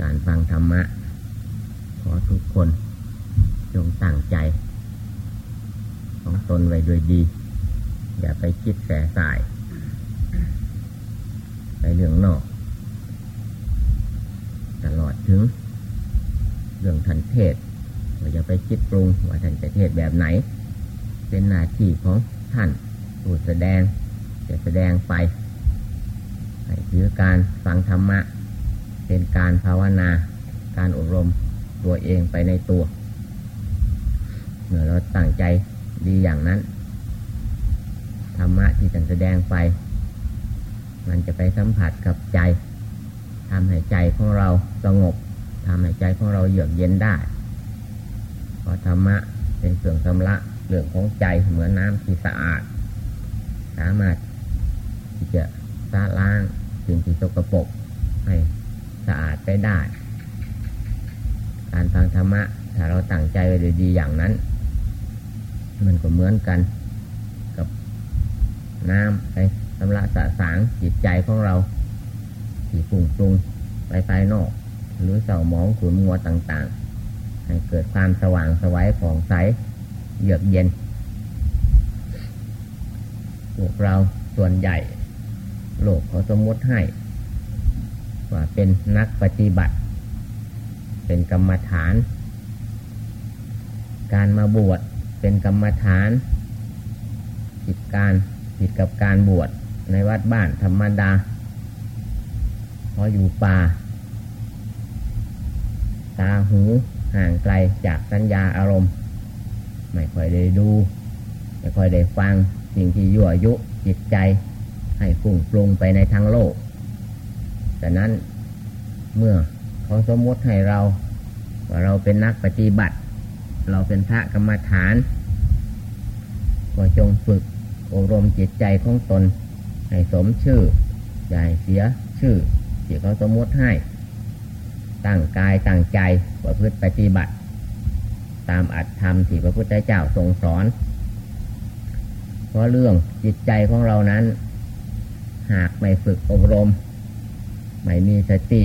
การฟังธรรมะ ขอทุกคนจงตั้งใจ ของตนไว้ด้วยดี อย่าไปคิดแสสาย ไปเรื่องนอก ตลอดถึง เรื่องทันเทศว่าจะไปคิดปรุงว่าท่านจะเทศแบบไหน เป็นหน้าที่ของท่านผู้แสดงจะแสดงไปให้ถือการฟังธรรมะ เป็นการภาวนา การอบรมตัวเองไปในตัว เมื่อเราตั้งใจดีอย่างนั้น ธรรมะที่ท่านแสดงไป มันจะไปสัมผัสกับใจทำให้ใจของเราสงบทำให้ใจของเราเยือกเย็นได้ เพราะธรรมะเป็นเครื่องชำระเรื่องของใจเหมือนน้ำที่สะอาด สามารถที่จะสะล้างสิ่งที่สกปรกให้ สะอาดไปได้ การฟังธรรมะ ถ้าเราตั้งใจไว้ดีอย่างนั้น มันก็เหมือนกันกับน้ำไปชำระสะสางจิตใจของเราที่ปุ่งปรุงไปภายนอก หรือเสาหมองขุนมัวต่างๆ ให้เกิดความสว่างสวัยผ่องใสเยือกเย็นพวกเราส่วนใหญ่ โลกเขาสมมติให้ ว่าเป็นนักปฏิบัติ เป็นกรรมฐาน การมาบวชเป็นกรรมฐานผิดการผิดกับการบวชในวัดบ้านธรรมดาพออยู่ป่า ตาหูห่างไกลจากสัญญาอารมณ์ ไม่ค่อยได้ดู ไม่ค่อยได้ฟังสิ่งที่ยั่วยุจิตใจ ให้ฟุ้งปรุงไปในทางโลก แต่นั้นเมื่อเขาสมมติให้เรา ว่าเราเป็นนักปฏิบัติ เราเป็นพระกรรมฐาน ก็จงฝึกอบรมจิตใจของตน ให้สมชื่อยาให้เสียชื่อที่เขาสมมติให้ตั้งกายตั้งใจประพฤติปฏิบัติ ตามอัตธรรมที่พระพุทธเจ้าทรงสอน เพราะเรื่องจิตใจของเรานั้น หากไม่ฝึกอบรม ไม่มีสติ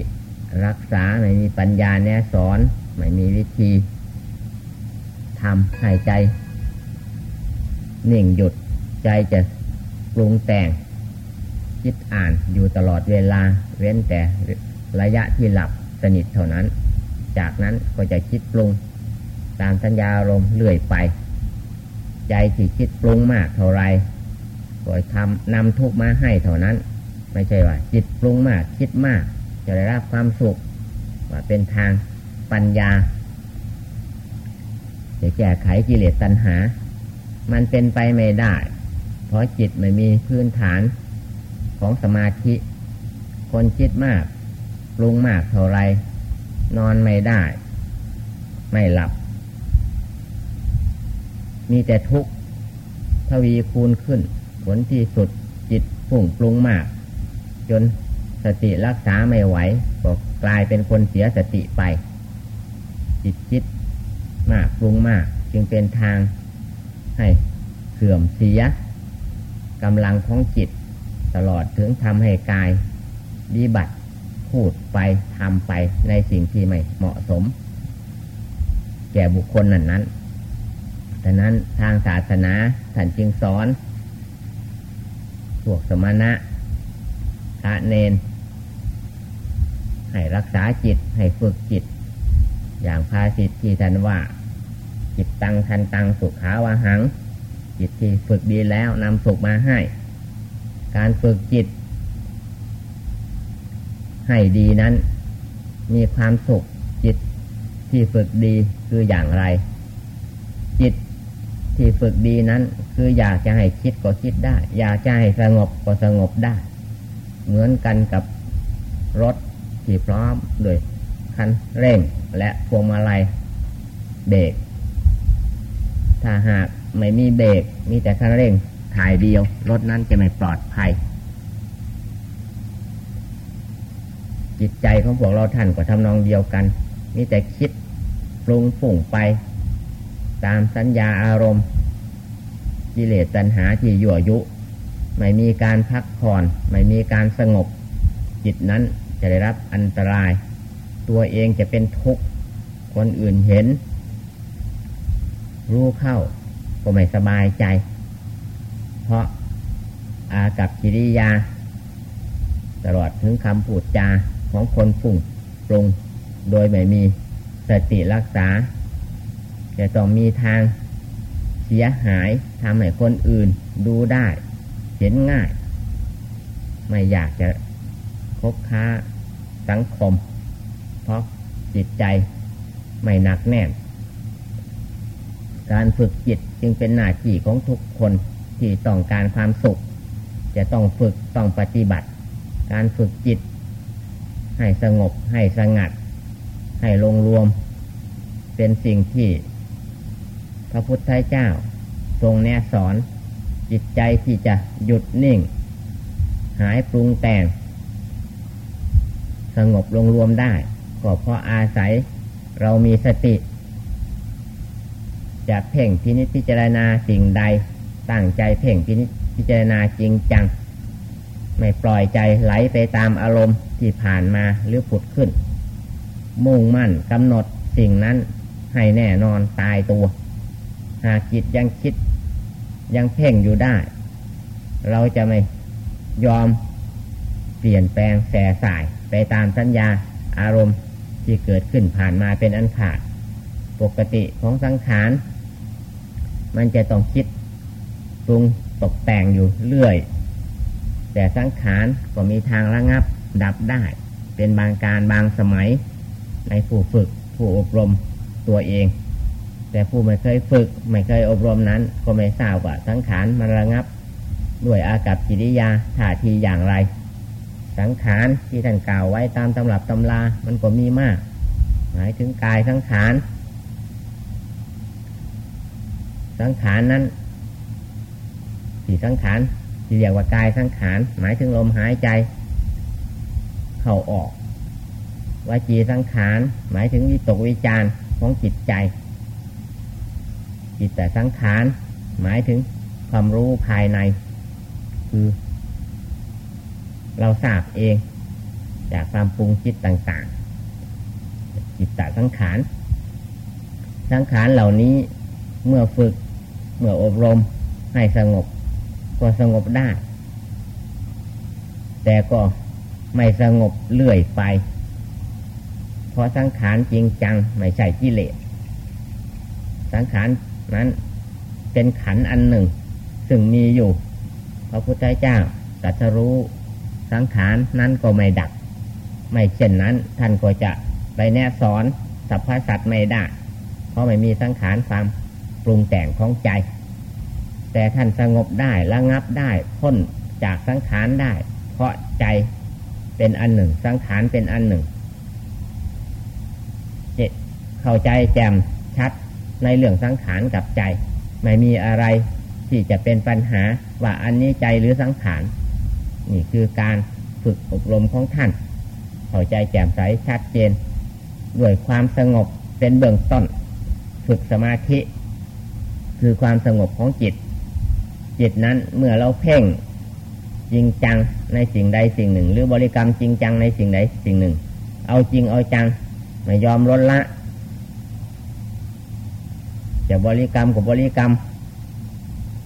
รักษาไม่มีปัญญาแนสอน ไม่มีวิธีทำให้ใจนิ่งหยุดใจจะปรุงแต่งคิดอ่านอยู่ตลอดเวลา เว้นแต่ระยะที่หลับสนิทเท่านั้น จากนั้นก็จะคิดปรุง ตามสัญญาอารมณ์เรื่อยไป ใจที่คิดปรุงมากเท่าไรก็ทำนำทุกมาให้เท่านั้น ไม่ใช่ว่า จิตปรุงมาก คิดมาก จะได้รับความสุขว่าเป็นทางปัญญา จะแก้ไขกิเลสตัณหา มันเป็นไปไม่ได้ เพราะจิตไม่มีพื้นฐานของสมาธิ คนคิดมาก ปรุงมากเท่าไร นอนไม่ได้ ไม่หลับ มีแต่ทุกข์ทวีคูณขึ้น ผลที่สุดจิตฝุ่งปรุงมาก จนสติรักษาไม่ไหวก็กลายเป็นคนเสียสติไป จิตคิดมากปรุงมาก จึงเป็นทางให้เสื่อมเสียกำลังของจิต ตลอดถึงทำให้กายดีบัติพูดไปทำไปในสิ่งที่ไม่เหมาะสม แก่บุคคลนั้นนั้นดังนั้นทางศาสนาท่านจึงสอนพวกสมณะ พระเนน ให้รักษาจิตให้ฝึกจิต อย่างภาสิทที่ท่านว่า จิตตังทันตังสุขาวาหัง จิตที่ฝึกดีแล้วนำสุขมาให้ การฝึกจิต ให้ดีนั้น มีความสุขจิตที่ฝึกดีคืออย่างไร จิตที่ฝึกดีนั้น คืออยากจะให้คิดก็คิดได้ อยากจะให้สงบก็สงบได้ เหมือนกันกับรถที่พร้อมโดยคันเร่งและพวงมาลัยเบรกถ้าหากไม่มีเบรกมีแต่คันเร่งถ่ายเดียว รถนั้นจะไม่ปลอดภัย จิตใจของพวกเราท่านก็ทำนองเดียวกัน มีแต่คิดปรุงฝุ่งไป ตามสัญญาอารมณ์กิเลสตัณหาที่ยั่วยุ ไม่มีการพักผ่อน ไม่มีการสงบ จิตนั้นจะได้รับอันตราย ตัวเองจะเป็นทุกข์คนอื่นเห็น รู้เข้า ก็ไม่สบายใจ เพราะอากับกิริยา ตลอดถึงคำพูดจาของคนฝุ่งปรุง โดยไม่มีสติรักษา จะต้องมีทางเสียหายทำให้คนอื่นดูได้ เห็นง่าย ไม่อยากจะคบค้าสังคม เพราะจิตใจไม่หนักแน่น การฝึกจิตจึงเป็นหน้าที่ของทุกคนที่ต้องการความสุข จะต้องฝึกต้องปฏิบัติ การฝึกจิต ให้สงบให้สงัด ให้ลงรวม เป็นสิ่งที่ พระพุทธเจ้า ทรงแนะสอน จิตใจที่จะหยุดนิ่ง หายปรุงแต่ง สงบลงรวมได้ ก็เพราะอาศัยเรามีสติ จะเพ่งพินิจพิจารณาสิ่งใด ตั้งใจเพ่งพินิจพิจารณาจริงจัง ไม่ปล่อยใจไหลไปตามอารมณ์ที่ผ่านมาหรือผุดขึ้น มุ่งมั่นกำหนดสิ่งนั้นให้แน่นอนตายตัว หากจิตยังคิด ยังเพ่งอยู่ได้ เราจะไม่ยอมเปลี่ยนแปลงแสสายไปตามสัญญาอารมณ์ที่เกิดขึ้นผ่านมาเป็นอันขาด ปกติของสังขาร มันจะต้องคิดปรุงตกแต่งอยู่เรื่อย แต่สังขารก็มีทางระงับดับได้ เป็นบางการบางสมัยในผู้ฝึกผู้อบรมตัวเอง แต่ผู้ไม่เคยฝึก ไม่เคยอบรมนั้น ก็ไม่ทราบว่าสังขารมันระงับ ด้วยอากับกิริยาท่าทีอย่างไร สังขารที่ท่านกล่าวไว้ตามตำรับตำรามันก็มีมาก หมายถึงกายสังขาร สังขารนั้นที่สังขารที่เรียกว่ากายสังขาร หมายถึงลมหายใจ เข้าออกวาจีสังขาร หมายถึงวิตกวิจารของจิตใจ จิตแต่สังขาร หมายถึงความรู้ภายใน คือ เราทราบเอง จากความปรุงจิตต่างๆ จิตตสังขาร สังขารเหล่านี้เมื่อฝึก เมื่ออบรมให้สงบ ก็สงบได้ แต่ก็ไม่สงบเลื่อยไป เพราะสังขารจริงจัง ไม่ใช่กิเลสสังขาร นั้น เป็นขันอันหนึ่ง ซึ่งมีอยู่ พระพุทธเจ้าตรัสรู้สังขารนั้นก็ไม่ดับไม่เช่นนั้น ท่านก็จะไปแนะสอนสัพพสัตว์ไม่ได้ เพราะไม่มีสังขารความปรุงแต่งของใจ แต่ท่านสงบได้ระงับได้พ้นจากสังขารได้ เพราะใจเป็นอันหนึ่ง สังขารเป็นอันหนึ่งเจเข้าใจแจ่มชัด ในเรื่องสังขารกับใจ ไม่มีอะไรที่จะเป็นปัญหาว่าอันนี้ใจหรือสังขารนี่คือการฝึกอบรมของท่านเข้าใจแจ่มใสชัดเจน ด้วยความสงบเป็นเบื้องต้น ฝึกสมาธิ คือความสงบของจิต จิตนั้นเมื่อเราเพ่งจริงจังในสิ่งใดสิ่งหนึ่ง หรือบริกรรมจริงจังในสิ่งใดสิ่งหนึ่ง เอาจริงเอาจังไม่ยอมลดละ จะบริกรรมกับบริกรรม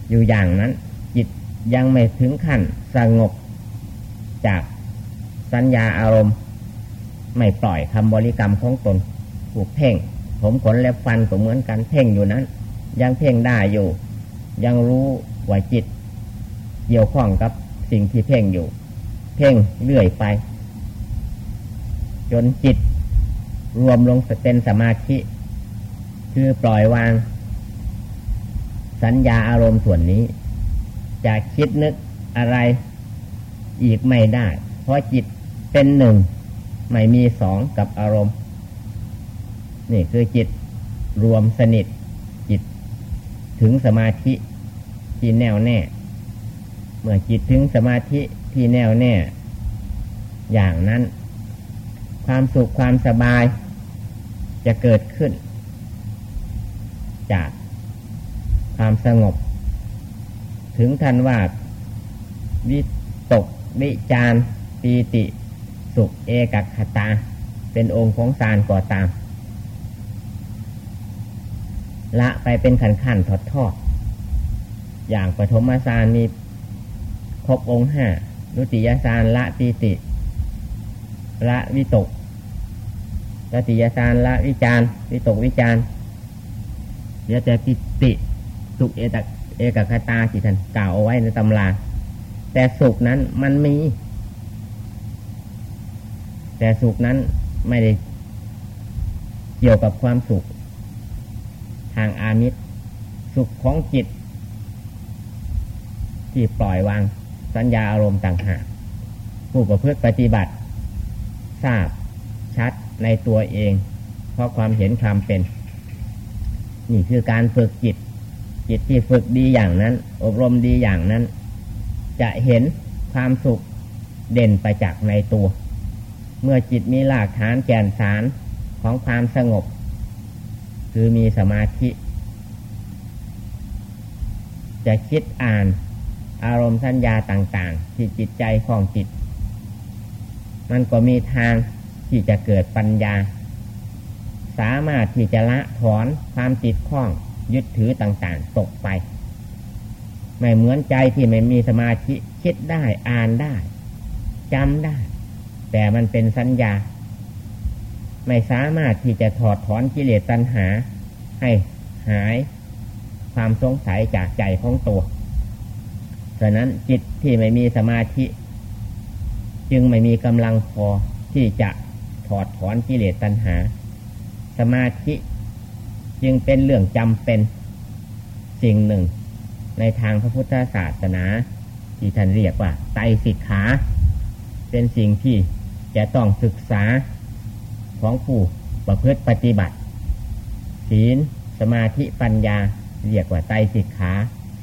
อยู่อย่างนั้น จิตยังไม่ถึงขั้นสงบจากสัญญาอารมณ์ ไม่ปล่อยคำบริกรรมของตนถูกเพ่ง ผมขนและฟันก็เหมือนกันเพ่งอยู่นั้น ยังเพ่งได้อยู่ ยังรู้ว่าจิตเกี่ยวข้องกับสิ่งที่เพ่งอยู่ เพ่งเลื่อยไป จนจิตรวมลงเป็นสมาธิ คือปล่อยวาง สัญญาอารมณ์ส่วนนี้ จะคิดนึกอะไรอีกไม่ได้ เพราะจิตเป็นหนึ่ง ไม่มีสองกับอารมณ์ นี่คือจิตรวมสนิท จิตถึงสมาธิที่แน่วแน่ เมื่อจิตถึงสมาธิที่แน่วแน่ อย่างนั้น ความสุขความสบายจะเกิดขึ้น จาก ความสงบ ถึงทันว่าวิตกวิจารปีติ สุขเอกคตา เป็นองค์ของสารก่อตาม ละไปเป็นขันขันทอดทอดอย่างปฐมสารมีครบองค์ห้านุติยสารละปีติ ละวิตกตติยสารละวิจารวิตกวิจารเดี๋ยวจะปิติ สุขเอตเอกคตาที่ท่านกล่าวเอาไว้ในตำรา แต่สุขนั้นมันมี แต่สุขนั้นไม่ได้เกี่ยวกับความสุข ทางอามิตร สุขของจิต ที่ปล่อยวางสัญญาอารมณ์ต่างหากผู้ประพฤติปฏิบัติ ทราบชัดในตัวเอง เพราะความเห็นความเป็น นี่คือการฝึกจิต จิตที่ฝึกดีอย่างนั้น อบรมดีอย่างนั้น จะเห็นความสุขเด่นไปจากในตัว เมื่อจิตมีหลักฐานแก่นสารของความสงบ คือมีสมาธิ จะคิดอ่านอารมณ์สัญญาต่าง ๆ ที่จิตใจของจิต มันก็มีทางที่จะเกิดปัญญา สามารถที่จะละถอนความติดข้อง ยึดถือต่างๆ ตกไป ไม่เหมือนใจที่ไม่มีสมาธิคิดได้อ่านได้จำได้ แต่มันเป็นสัญญา ไม่สามารถที่จะถอดถอนกิเลสตัณหา ให้หายความสงสัยจากใจของตัวฉะนั้นจิตที่ไม่มีสมาธิ จึงไม่มีกำลังพอที่จะถอดถอนกิเลสตัณหา สมาธิ จึงเป็นเรื่องจำเป็นสิ่งหนึ่ง ในทางพระพุทธศาสนา ที่ท่านเรียกว่า ไตสิกขา เป็นสิ่งที่จะต้องศึกษาของผู้ประพฤติปฏิบัติ ศีลสมาธิปัญญาเรียกว่าไตสิกขา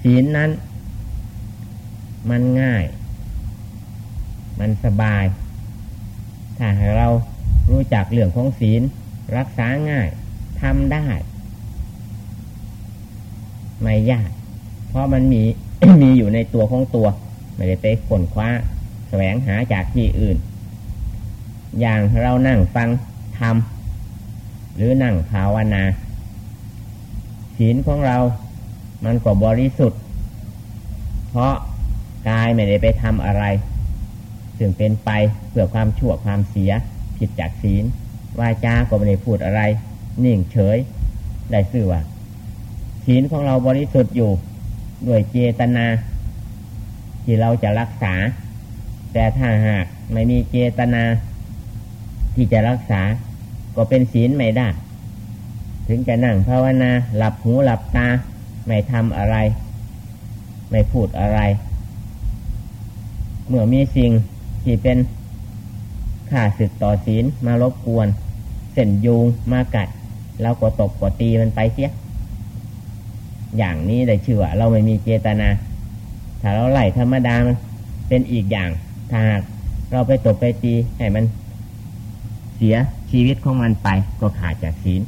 ศีลนั้น มันง่าย มันสบาย ถ้าเรารู้จักเรื่องของศีล รักษาง่ายทำได้ ไม่ยาก เพราะมันมีมีอยู่ในตัวของตัว ไม่ได้ไปขนคว้า แสวงหาจากที่อื่น อย่างเรานั่งฟังทำหรือนั่งภาวนาศีลของเรา มันก็บริสุทธิ์ เพราะกายไม่ได้ไปทำอะไรซึ่งเป็นไปเพื่อความชั่วความเสีย ผิดจากศีลวาจาก็ไม่ได้พูดอะไร นิ่งเฉย ได้สื่อว่า ศีลของเราบริสุทธิ์อยู่ ด้วยเจตนา ที่เราจะรักษา แต่ถ้าหากไม่มีเจตนา ที่จะรักษา ก็เป็นศีลไม่ได้ ถึงจะนั่งภาวนา หลับหูหลับตา ไม่ทำอะไร ไม่พูดอะไร เมื่อมีสิ่งที่เป็นข่าศึกต่อศีลมารบกวน เส้นยูงมากัด เราก็ตบก็ตีมันไปเสีย อย่างนี้ได้ชื่อว่าเราไม่มีเจตนา ถ้าเราไหลธรรมดามันเป็นอีกอย่าง ถ้าเราไปตบไปตีให้มันเสียชีวิตของมันไปก็ขาดจากศีล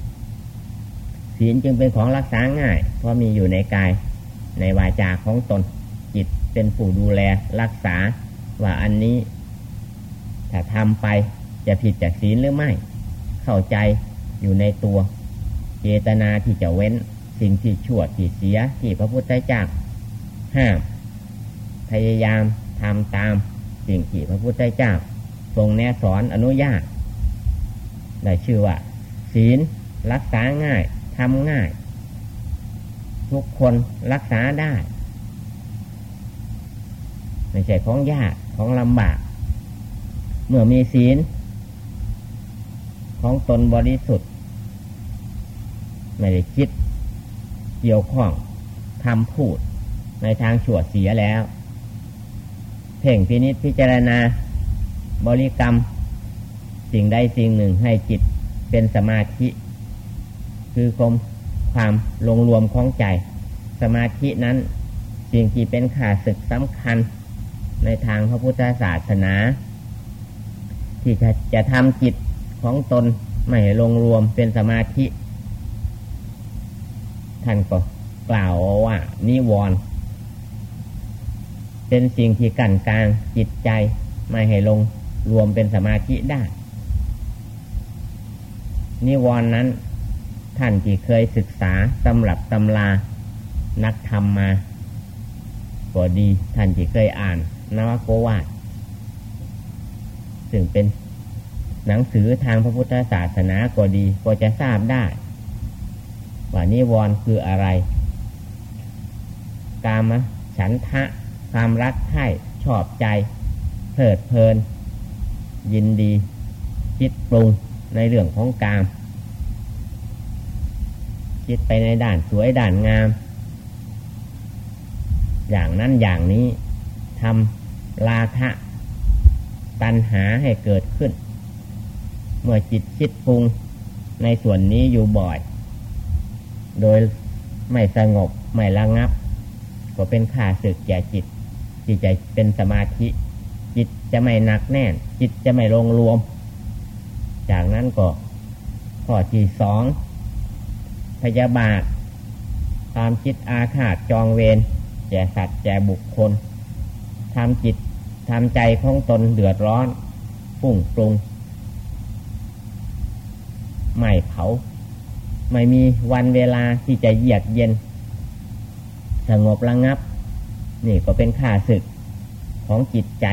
ศีลจึงเป็นของรักษาง่าย เพราะมีอยู่ในกายในวาจาของตนจิตเป็นผู้ดูแลรักษาว่าอันนี้ถ้าทำไปจะผิดจากศีลหรือไม่ เข้าใจอยู่ในตัว เจตนาที่จะเว้น สิ่งที่ชั่วที่เสียที่พระพุทธเจ้าห้ามพยายามทำตามสิ่งที่พระพุทธเจ้า ทรงแนะสอนอนุญาตได้ชื่อว่า ศีลรักษาง่ายทำง่าย ทุกคนรักษาได้ไม่ใช่ของยากของลำบาก เมื่อมีศีล ของตนบริสุทธิ์ ไม่ได้คิด เกี่ยวข้องทำพูดในทางชั่วเสียแล้ว เพ่งพินิษพิจารณา บริกรรม สิ่งใดสิ่งหนึ่งให้จิตเป็นสมาธิ คือคมความลงรวมของใจ สมาธินั้นสิ่งที่เป็นขาศึกสำคัญ ในทางพระพุทธศาสนา ที่จะจะทำจิตของตนไม่ลงรวมเป็นสมาธิ ท่านก็กล่าวว่า นิวรณ์เป็นสิ่งที่กั้นกลางจิตใจไม่ให้ลงรวมเป็นสมาธิได้ นิวรณ์นั้น ท่านที่เคยศึกษาตำรับตำลานักธรรมมาก็ดีท่านที่เคยอ่านนวโกวาทซึ่งเป็นหนังสือทางพระพุทธศาสนาก็ดีก็จะทราบได้ ว่านิวรณ์คืออะไร กามฉันทะความรักใคร่ชอบใจเพลิดเพลิน ยินดี คิดปรุงในเรื่องของกาม คิดไปในด่านสวยด่านงาม อย่างนั้นอย่างนี้ทำราคะตัณหาให้เกิดขึ้น เมื่อจิตคิดปรุงในส่วนนี้อยู่บ่อย โดยไม่สงบไม่ระงับ ก็เป็นข่าศึกแก่จิต จิตใจเป็นสมาธิ จิตจะไม่หนักแน่น จิตจะไม่ลงรวม จากนั้นก็ข้อที่สองพยาบาท ความคิดอาฆาตจองเวรแก่สัตว์แก่บุคคลทำจิตทำใจของตนเดือดร้อนฝุ่งปรุง ไม่เผา ไม่มีวันเวลาที่จะเยือกเย็น สงบระงับ นี่ก็เป็นค่าศึกของจิตใจ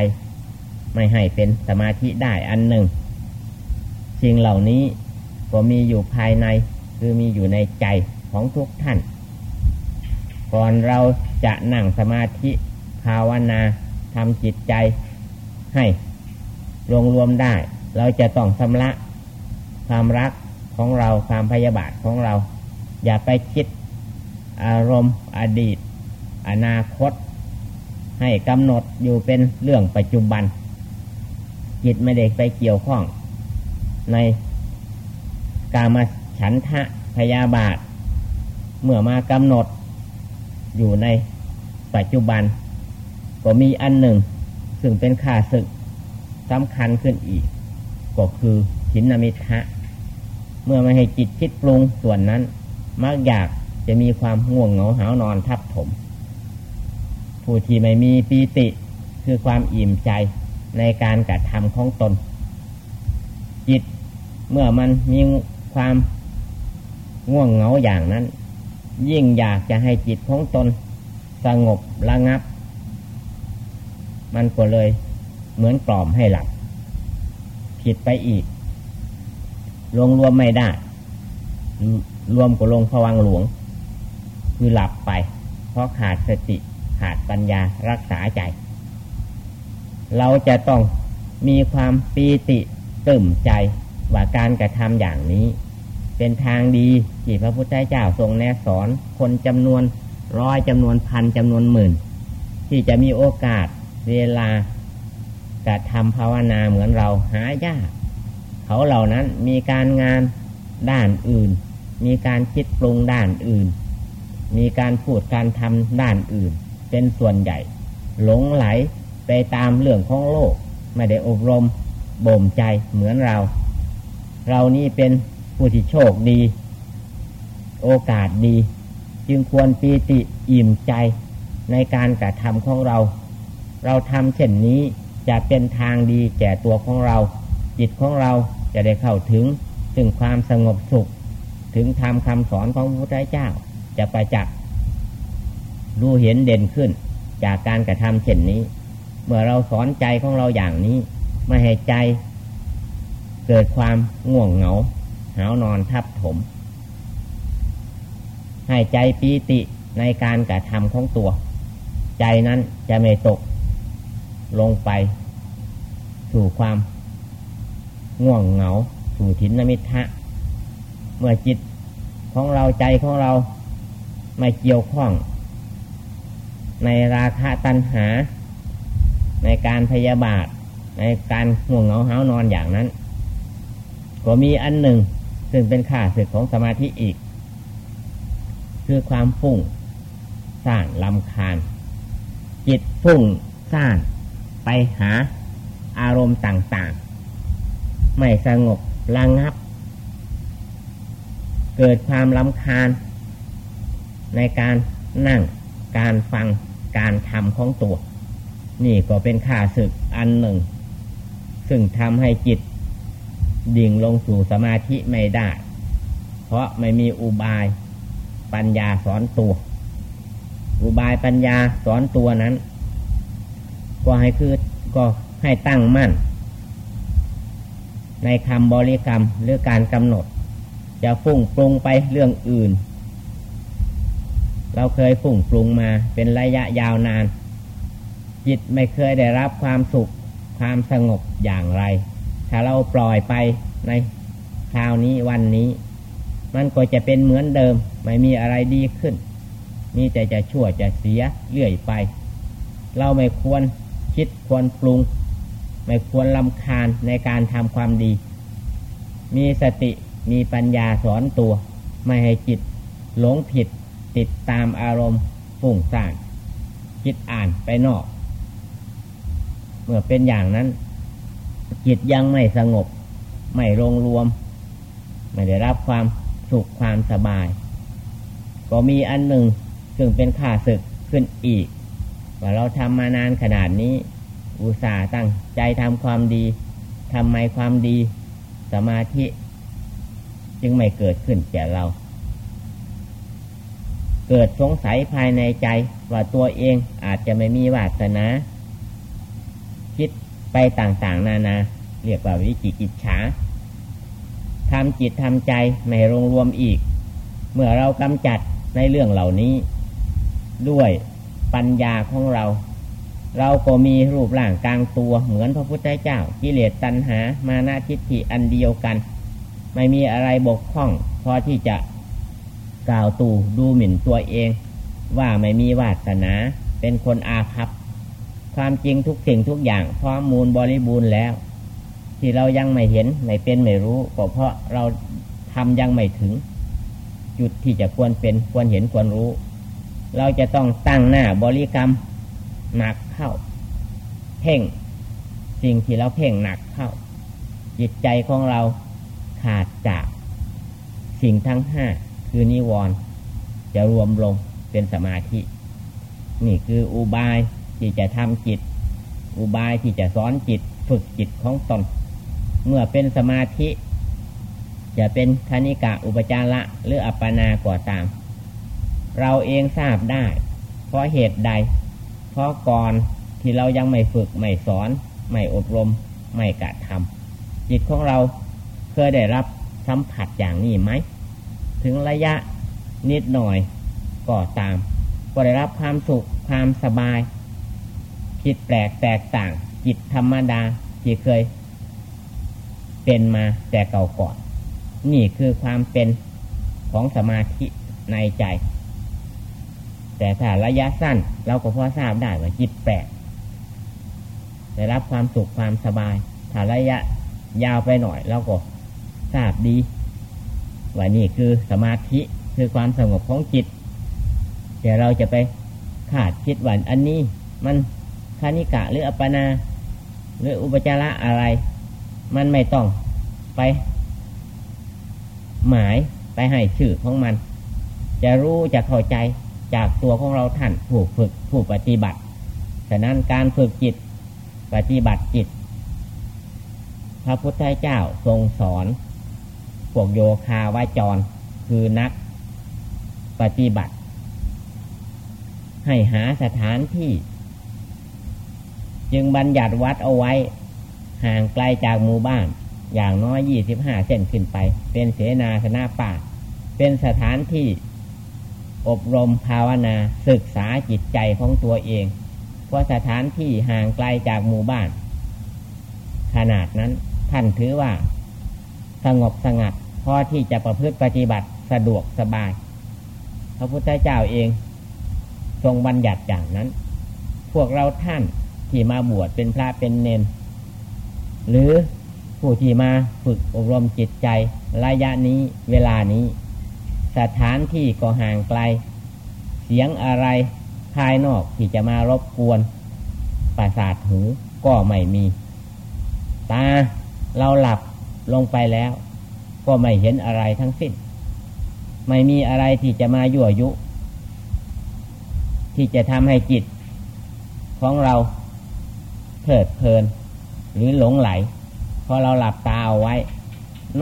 ไม่ให้เป็นสมาธิได้อันหนึ่ง สิ่งเหล่านี้ก็มีอยู่ภายใน คือมีอยู่ในใจของทุกท่าน ก่อนเราจะนั่งสมาธิภาวนาทำจิตใจให้รวมรวมได้ เราจะต้องชำระความรัก ของเราความพยาบาทของเรา อย่าไปคิดอารมณ์อดีต อนาคต ให้กำหนดอยู่เป็นเรื่องปัจจุบัน จิตไม่ได้ไปเกี่ยวข้อง ในกามฉันทะพยาบาท เมื่อมากำหนดอยู่ในปัจจุบัน ก็มีอันหนึ่ง ซึ่งเป็นข่าศึกสำคัญขึ้นอีก ก็คือหินนามิทะ เมื่อไม่ให้จิตคิดปรุงส่วนนั้นมักอยากจะมีความง่วงเหงาหานอนทับถม ผู้ที่ไม่มีปีติคือความอิ่มใจในการกระทำของตน จิตเมื่อมันมีความง่วงเหงาอย่างนั้น ยิ่งอยากจะให้จิตของตน สงบระงับ มันก็เลยเหมือนกล่อมให้หลับผิดไปอีก รวมรวมไม่ได้ รวมกับลงพวังหลวง คือหลับไป เพราะขาดสติขาดปัญญารักษาใจ เราจะต้องมีความปีติตื่มใจว่าการกระทำอย่างนี้ เป็นทางดีที่พระพุทธเจ้าทรงแนะสอน คนจำนวนร้อยจำนวนพันจำนวนหมื่น ที่จะมีโอกาสเวลากระทำภาวนาเหมือนเราหายาก เขาเหล่านั้นมีการงานด้านอื่น มีการคิดปรุงด้านอื่น มีการพูดการทำด้านอื่น เป็นส่วนใหญ่ หลงไหลไปตามเรื่องของโลก ไม่ได้อบรมบ่มใจเหมือนเรา เรานี่เป็นผู้ที่โชคดี โอกาสดี จึงควรปีติอิ่มใจในการกระทำของเรา เราทำเช่นนี้จะเป็นทางดีแก่ตัวของเรา จิตของเรา จะได้เข้าถึงถึงความสงบสุข ถึงธรรมคำสอนของพระพุทธเจ้า จะไปจักรู้เห็นเด่นขึ้น จากการกระทำเช่นนี้ เมื่อเราสอนใจของเราอย่างนี้ไม่ให้ใจ เกิดความง่วงเหงา หาวนอนทับถม ให้ใจปีติในการกระทำของตัว ใจนั้นจะไม่ตกลงไปสู่ความ ง่วงเหงา สู่ถินนมิทะเมื่อจิตของเราใจของเราไม่เกี่ยวข้อง ในราคาตันหา ในการพยาบาท ในการง่วงเหงาหานอนอย่างนั้น ก็มีอันหนึ่ง ซึ่งเป็นข่าศึกของสมาธิอีก คือความฟุ้งซ่านลำคาญ จิตฟุ้งซ่านไปหาอารมณ์ต่าง ๆ ไม่สงบระงับ เกิดความลำคาญ ในการนั่ง การฟังการทำของตัว นี่ก็เป็นข่าศึกอันหนึ่ง ซึ่งทำให้จิต ดิ่งลงสู่สมาธิไม่ได้ เพราะไม่มีอุบายปัญญาสอนตัว อุบายปัญญาสอนตัวนั้น ก็ให้คือก็ให้ตั้งมั่น ในคำบริกรรมหรือการกำหนด จะฟุ้งปรุงไปเรื่องอื่น เราเคยฟุ้งปรุงมาเป็นระยะยาวนาน จิตไม่เคยได้รับความสุขความสงบอย่างไร ถ้าเราปล่อยไปในคราวนี้วันนี้ มันก็จะเป็นเหมือนเดิม ไม่มีอะไรดีขึ้น มีแต่จะชั่วจะเสียเรื่อยไป เราไม่ควรคิดควรปรุง ไม่ควรลำคาญในการทำความดี มีสติมีปัญญาสอนตัว ไม่ให้จิตหลงผิดติดตามอารมณ์ฝุ่งซ่านคิดอ่านไปนอก เมื่อเป็นอย่างนั้น จิตยังไม่สงบ ไม่ลงรวม ไม่ได้รับความสุขความสบาย ก็มีอันหนึ่งซึ่งเป็นข่าศึกขึ้นอีก ว่าเราทำมานานขนาดนี้ อุตส่าห์ตั้งใจทำความดีทำไมความดี สมาธิ จึงไม่เกิดขึ้นแก่เรา เกิดสงสัยภายในใจว่าตัวเองอาจจะไม่มีวาสนาคิดไปต่างๆ นานา เรียกว่าวิจิกิจฉาทำจิตทำใจไม่ลงรวมอีก เมื่อเรากำจัดในเรื่องเหล่านี้ ด้วยปัญญาของเรา เราก็มีรูปร่างกลางตัวเหมือนพระพุทธเจ้า กิเลสตัณหา มานาทิฏฐิอันเดียวกัน ไม่มีอะไรบกพร่อง พอที่จะกล่าวตู่ดูหมิ่นตัวเอง ว่าไม่มีวาสนา เป็นคนอาภัพความจริงทุกสิ่งทุกอย่างพร้อมมูลบริบูรณ์แล้ว ที่เรายังไม่เห็นไม่เป็นไม่รู้ก็เพราะเราทำยังไม่ถึง จุดที่จะควรเป็นควรเห็นควรรู้ เราจะต้องตั้งหน้าบริกรรม หนักเข้า เพ่ง สิ่งที่เราเพ่งหนักเข้า จิตใจของเราขาดจากสิ่งทั้งห้าคือนิวรณ์จะรวมลงเป็นสมาธิ นี่คืออุบายที่จะทำจิต อุบายที่จะสอนจิตฝึกจิตของตน เมื่อเป็นสมาธิ จะเป็นคณิกะอุปจาระหรืออัปปนากว่าตาม เราเองทราบได้ เพราะเหตุใด เพราะก่อนที่เรายังไม่ฝึกไม่สอน ไม่อบรม ไม่กระทำจิตของเราเคยได้รับสัมผัสอย่างนี้ไหม ถึงระยะนิดหน่อยก็ตาม ก็ได้รับความสุขความสบายจิตแปลกแตกต่าง จิตธรรมดาที่เคย เป็นมาแต่เก่าก่อน นี่คือความเป็นของสมาธิในใจ แต่ถ้าระยะสั้น เราก็พอทราบได้ว่าจิตแปลกได้รับความสุขความสบาย ถ้าระยะยาวไปหน่อย เราก็ทราบดี ว่านี่คือสมาธิคือความสงบของจิตเดี๋ยวเราจะไปขาดคิดว่าอันนี้ มันคานิกะหรืออัปปนา หรืออุปจาระอะไร มันไม่ต้องไป หมายไปให้ชื่อของมัน จะรู้จะเข้าใจ จากตัวของเราท่านผู้ฝึกผู้ปฏิบัติ ฉะนั้นการฝึกจิตปฏิบัติจิต พระพุทธเจ้าทรงสอนพวกโยคาวาจร คือนักปฏิบัติ ให้หาสถานที่ จึงบัญญัติวัดเอาไว้ ห่างไกลจากหมู่บ้าน อย่างน้อยยี่สิบห้าเส้นขึ้นไป เป็นเสนาสนะป่า เป็นสถานที่ อบรมภาวนาศึกษาจิตใจของตัวเอง เพราะสถานที่ห่างไกลจากหมู่บ้าน ขนาดนั้นท่านถือว่า สงบสงัดพอที่จะประพฤติปฏิบัติสะดวกสบาย พระพุทธเจ้าเอง ทรงบัญญัติอย่างนั้น พวกเราท่านที่มาบวชเป็นพระเป็นเนนหรือผู้ที่มาฝึกอบรมจิตใจระยะนี้เวลานี้ สถานที่ก็ห่างไกล เสียงอะไรภายนอกที่จะมารบกวน ประสาทหูก็ไม่มี ตาเราหลับลงไปแล้ว ก็ไม่เห็นอะไรทั้งสิ้น ไม่มีอะไรที่จะมายั่วยุ ที่จะทำให้จิต ของเราเพลิดเพลิน หรือหลงไหลพอเราหลับตาเอาไว้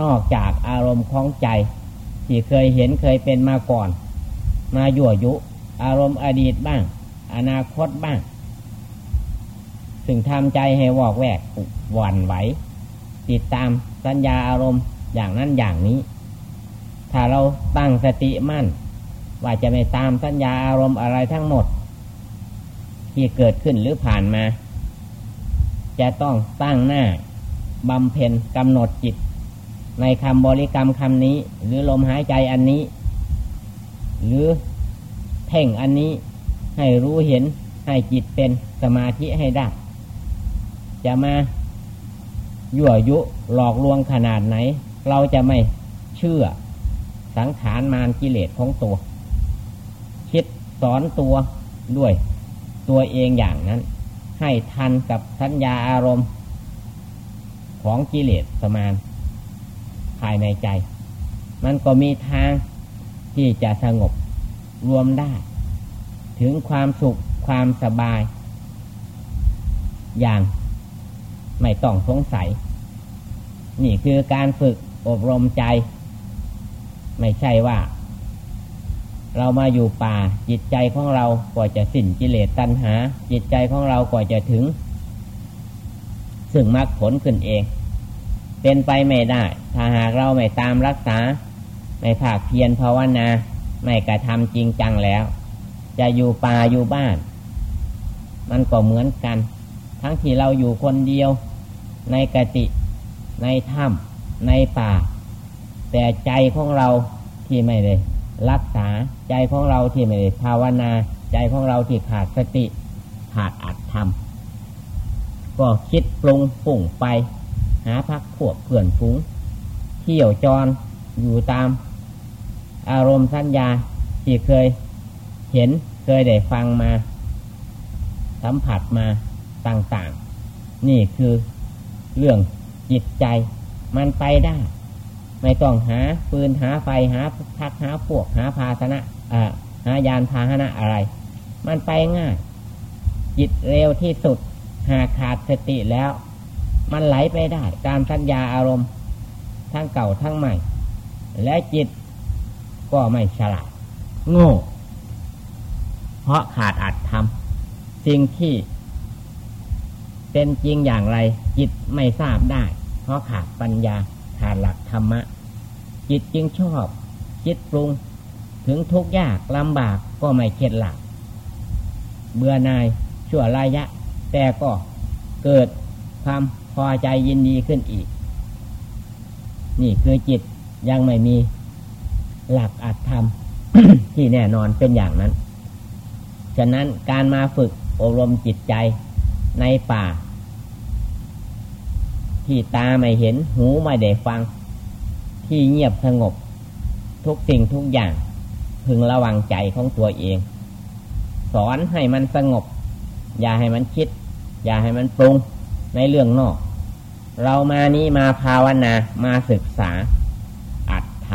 นอกจากอารมณ์ของใจ ที่เคยเห็นเคยเป็นมาก่อน มายั่วยุ อารมณ์อดีตบ้าง อนาคตบ้าง ถึงทำใจให้วอกแวกหวั่นไหว ติดตามสัญญาอารมณ์อย่างนั้นอย่างนี้ ถ้าเราตั้งสติมั่น ว่าจะไม่ตามสัญญาอารมณ์อะไรทั้งหมด ที่เกิดขึ้นหรือผ่านมา จะต้องตั้งหน้าบำเพ็ญกำหนดจิต ในคำบริกรรมคำนี้ หรือลมหายใจอันนี้ หรือเพ่งอันนี้ให้รู้เห็นให้จิตเป็นสมาธิให้ได้ จะมายั่วยุหลอกลวงขนาดไหน เราจะไม่เชื่อสังขารมารกิเลสของตัว คิดสอนตัวด้วยตัวเองอย่างนั้น ให้ทันกับสัญญาอารมณ์ของกิเลสสมาน ภายในใจ มันก็มีทางที่จะสงบรวมได้ ถึงความสุขความสบาย อย่างไม่ต้องสงสัย นี่คือการฝึกอบรมใจ ไม่ใช่ว่า เรามาอยู่ป่าจิตใจของเราก็จะสิ้นกิเลสตัณหา จิตใจของเราก็จะถึง ซึ่งมรรคผลขึ้นเอง เป็นไปไม่ได้ ถ้าหากเราไม่ตามรักษา ไม่ภาคเพียรภาวนา ไม่กระทำจริงจังแล้ว จะอยู่ป่าอยู่บ้าน มันก็เหมือนกัน ทั้งที่เราอยู่คนเดียว ในกติในถ้ำในป่า แต่ใจของเราที่ไม่ได้รักษาใจของเราที่ไม่ได้ภาวนา ใจของเราที่ขาดสติขาดอัตธรรม ก็คิดปรุงปุ่งไป พักพวกเพื่อนฟุ้งเที่ยวจรอยู่ตาม อารมณ์สัญญาที่เคยเห็นเคยได้ฟังมา สัมผัสมาต่างๆ นี่คือเรื่องจิตใจมันไปได้ ไม่ต้องหาปืนหาไฟหาพักหาพวกหาภาชนะอ่าหายานพาหนะอะไร มันไปง่าย จิตเร็วที่สุดหากขาดสติแล้ว มันไหลไปได้การสัญญาอารมณ์ ทั้งเก่าทั้งใหม่ และจิตก็ไม่ฉลาด โง่ เพราะขาดอัดทำสิ่งที่เป็นจริงอย่างไร จิตไม่ทราบได้ เพราะขาดปัญญาขาดหลักธรรมะ จิตจึงชอบ จิตปรุง ถึงทุกข์ยากลำบากก็ไม่เข็ดหลักเบื่อนายชั่วระยะ แต่ก็เกิดความ อใจยินดีขึ้นอีก นี่คือจิตยังไม่มีหลักอัตธรรมที่แน่นอนเป็นอย่างนั้น ฉะนั้นการมาฝึกอบรมจิตใจในป่า ที่ตาไม่เห็นหูไม่ได้ฟัง ที่เงียบสงบ ทุกสิ่งทุกอย่าง พึงระวังใจของตัวเอง สอนให้มันสงบ อย่าให้มันคิด อย่าให้มันปรุงในเรื่องนอก เรามานี้มาภาวนามาศึกษา อัดท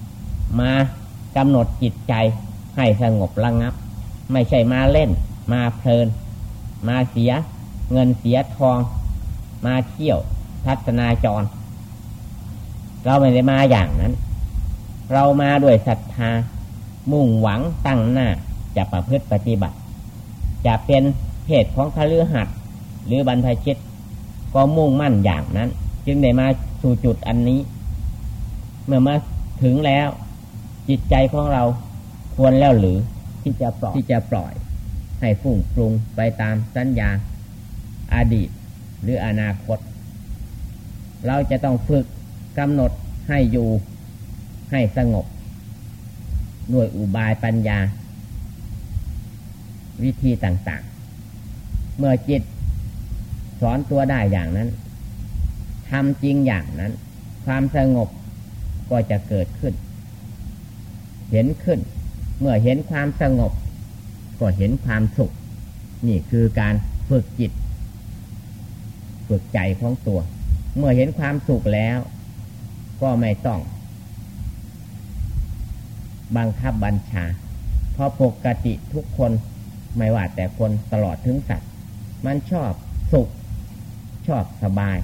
ำมากำหนดจิตใจให้สงบระงับ ไม่ใช่มาเล่น มาเพลิน มาเสีย เงินเสียทอง มาเที่ยวทัศนาจร เราไม่ได้มาอย่างนั้น เรามาด้วยศรัทธา มุ่งหวังตั้งหน้า จะประพฤติปฏิบัติ จะเป็นเพศของคลือหัดหรือบรรพชิต ก็มุ่งมั่นอย่างนั้น จึงได้มาสู่จุดอันนี้ เมื่อมาถึงแล้ว จิตใจของเราควรแล้วหรือที่จะปล่อยที่จะปล่อย ให้ฟุ้งปรุงไปตามสัญญาอาดีตหรืออนาคต เราจะต้องฝึกกำหนดให้อยู่ให้สงบ ด้วยอุบายปัญญา วิธีต่างๆ เมื่อจิต สอนตัวได้อย่างนั้นทำจริงอย่างนั้น ความสงบก็จะเกิดขึ้น เห็นขึ้น เมื่อเห็นความสงบ ก็เห็นความสุข นี่คือการฝึกจิต ฝึกใจของตัว เมื่อเห็นความสุขแล้ว ก็ไม่ต้อง บังคับบัญชา เพราะปกติทุกคนไม่ว่าแต่คนตลอดถึงสัตว์ มันชอบสุข ชอบสบาย